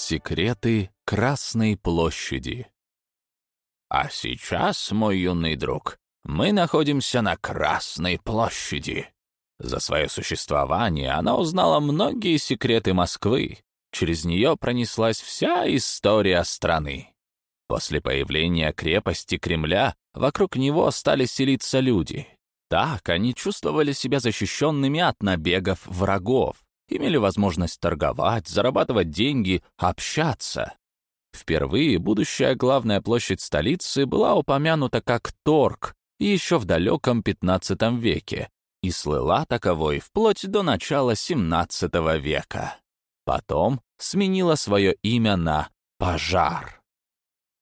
Секреты Красной площади А сейчас, мой юный друг, мы находимся на Красной площади. За свое существование она узнала многие секреты Москвы. Через нее пронеслась вся история страны. После появления крепости Кремля вокруг него стали селиться люди. Так они чувствовали себя защищенными от набегов врагов имели возможность торговать, зарабатывать деньги, общаться. Впервые будущая главная площадь столицы была упомянута как торг еще в далеком XV веке и слыла таковой вплоть до начала XVII века. Потом сменила свое имя на «Пожар».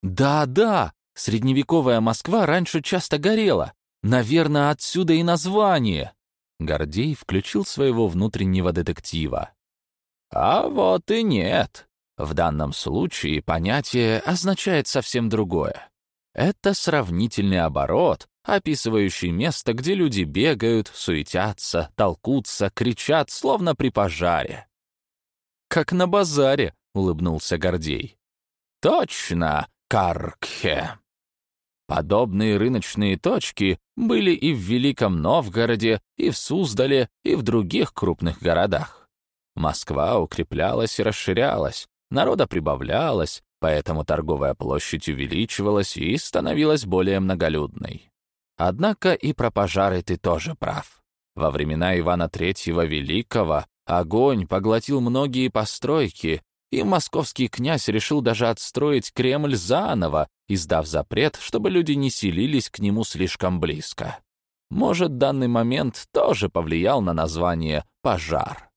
Да-да, средневековая Москва раньше часто горела. Наверное, отсюда и название. Гордей включил своего внутреннего детектива. А вот и нет. В данном случае понятие означает совсем другое. Это сравнительный оборот, описывающий место, где люди бегают, суетятся, толкутся, кричат, словно при пожаре. «Как на базаре», — улыбнулся Гордей. «Точно, Каркхе!» Подобные рыночные точки были и в Великом Новгороде, и в Суздале, и в других крупных городах. Москва укреплялась и расширялась, народа прибавлялось, поэтому торговая площадь увеличивалась и становилась более многолюдной. Однако и про пожары ты тоже прав. Во времена Ивана Третьего Великого огонь поглотил многие постройки, и московский князь решил даже отстроить Кремль заново, издав запрет, чтобы люди не селились к нему слишком близко. Может, данный момент тоже повлиял на название «пожар».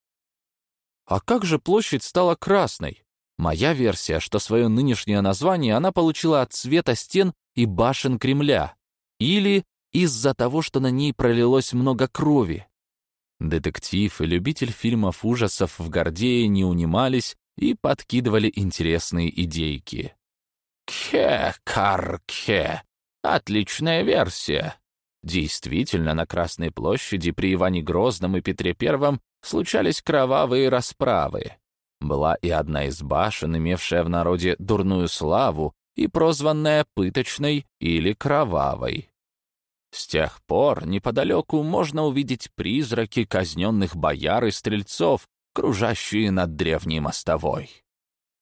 А как же площадь стала красной? Моя версия, что свое нынешнее название она получила от цвета стен и башен Кремля. Или из-за того, что на ней пролилось много крови. Детектив и любитель фильмов ужасов в Гордее не унимались и подкидывали интересные идейки. «Кхе-кар-кхе! Отличная версия!» Действительно, на Красной площади при Иване Грозном и Петре Первом случались кровавые расправы. Была и одна из башен, имевшая в народе дурную славу и прозванная пыточной или кровавой. С тех пор неподалеку можно увидеть призраки казненных бояр и стрельцов, кружащие над древней мостовой.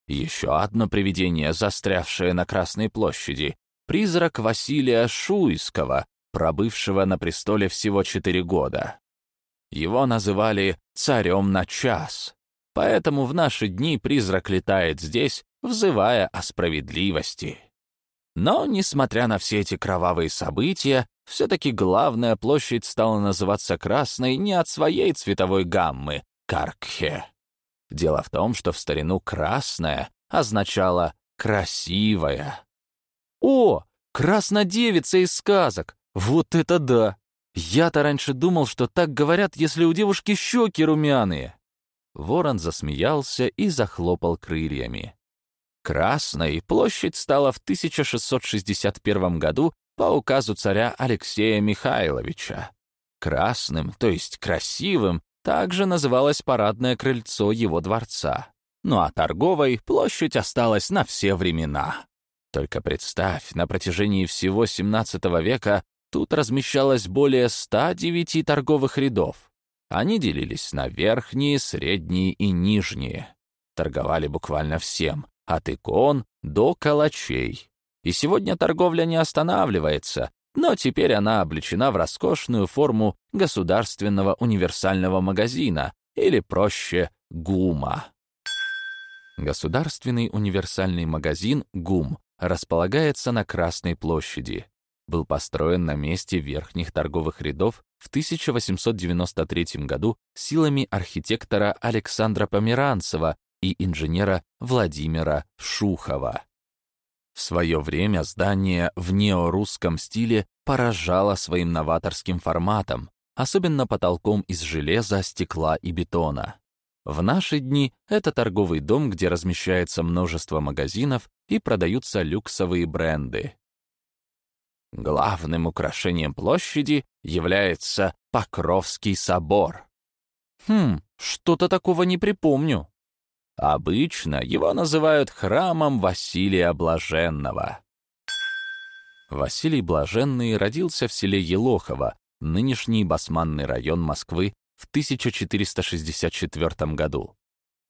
Еще одно привидение, застрявшее на Красной площади, призрак Василия Шуйского, пробывшего на престоле всего четыре года. Его называли «царем на час», поэтому в наши дни призрак летает здесь, взывая о справедливости. Но, несмотря на все эти кровавые события, все-таки главная площадь стала называться Красной не от своей цветовой гаммы, Каркхе. Дело в том, что в старину «красная» означало «красивая». «О, краснодевица из сказок! Вот это да! Я-то раньше думал, что так говорят, если у девушки щеки румяные!» Ворон засмеялся и захлопал крыльями. Красной площадь стала в 1661 году по указу царя Алексея Михайловича. Красным, то есть красивым, также называлось парадное крыльцо его дворца. Ну а торговой площадь осталась на все времена. Только представь, на протяжении всего XVII века тут размещалось более 109 торговых рядов. Они делились на верхние, средние и нижние. Торговали буквально всем, от икон до калачей. И сегодня торговля не останавливается, но теперь она облечена в роскошную форму государственного универсального магазина, или проще ГУМа. Государственный универсальный магазин ГУМ располагается на Красной площади. Был построен на месте верхних торговых рядов в 1893 году силами архитектора Александра Померанцева и инженера Владимира Шухова. В свое время здание в неорусском стиле поражало своим новаторским форматом, особенно потолком из железа, стекла и бетона. В наши дни это торговый дом, где размещается множество магазинов и продаются люксовые бренды. Главным украшением площади является Покровский собор. Хм, что-то такого не припомню. Обычно его называют храмом Василия Блаженного. Василий Блаженный родился в селе Елохово, нынешний Басманный район Москвы, в 1464 году.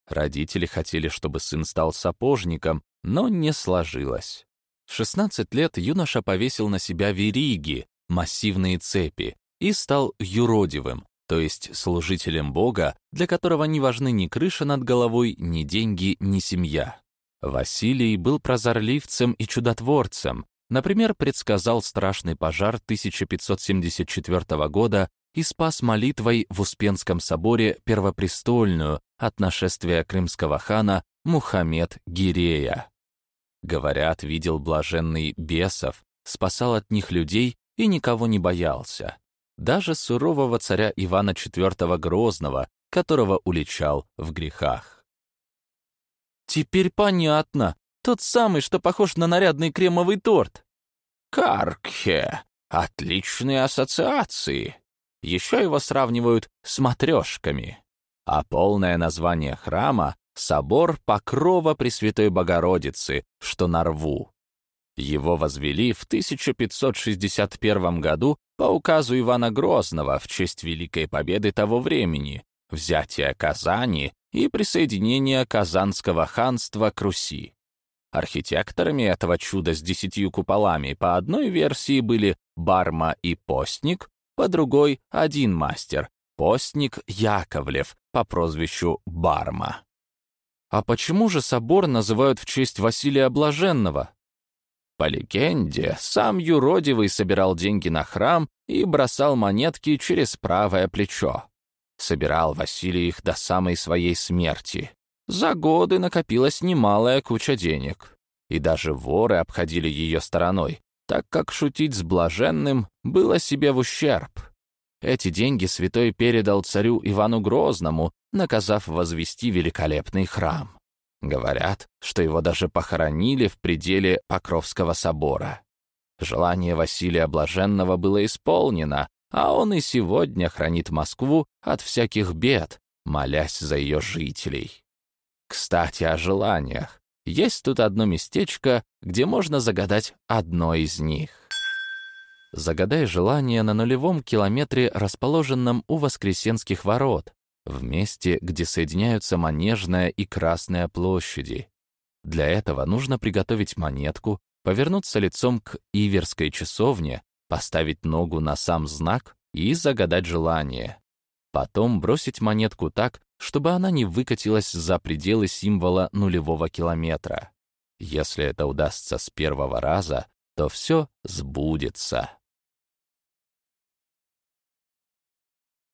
Родители хотели, чтобы сын стал сапожником, но не сложилось. В 16 лет юноша повесил на себя вериги, массивные цепи, и стал юродивым, то есть служителем Бога, для которого не важны ни крыша над головой, ни деньги, ни семья. Василий был прозорливцем и чудотворцем, например, предсказал страшный пожар 1574 года и спас молитвой в Успенском соборе Первопрестольную от нашествия крымского хана Мухаммед Гирея. Говорят, видел блаженный бесов, спасал от них людей и никого не боялся. Даже сурового царя Ивана IV Грозного, которого уличал в грехах. «Теперь понятно. Тот самый, что похож на нарядный кремовый торт». «Каркхе. Отличные ассоциации», еще его сравнивают с матрешками. А полное название храма — собор Покрова Пресвятой Богородицы, что на рву. Его возвели в 1561 году по указу Ивана Грозного в честь Великой Победы того времени, взятия Казани и присоединения Казанского ханства к Руси. Архитекторами этого чуда с десятью куполами по одной версии были Барма и Постник, по другой — один мастер, постник Яковлев по прозвищу Барма. А почему же собор называют в честь Василия Блаженного? По легенде, сам юродивый собирал деньги на храм и бросал монетки через правое плечо. Собирал Василий их до самой своей смерти. За годы накопилась немалая куча денег. И даже воры обходили ее стороной, так как шутить с блаженным было себе в ущерб. Эти деньги святой передал царю Ивану Грозному, наказав возвести великолепный храм. Говорят, что его даже похоронили в пределе Покровского собора. Желание Василия Блаженного было исполнено, а он и сегодня хранит Москву от всяких бед, молясь за ее жителей. Кстати, о желаниях. Есть тут одно местечко, где можно загадать одно из них. Загадай желание на нулевом километре, расположенном у Воскресенских ворот, в месте, где соединяются Манежная и Красная площади. Для этого нужно приготовить монетку, повернуться лицом к Иверской часовне, поставить ногу на сам знак и загадать желание. Потом бросить монетку так, чтобы она не выкатилась за пределы символа нулевого километра. Если это удастся с первого раза, то все сбудется.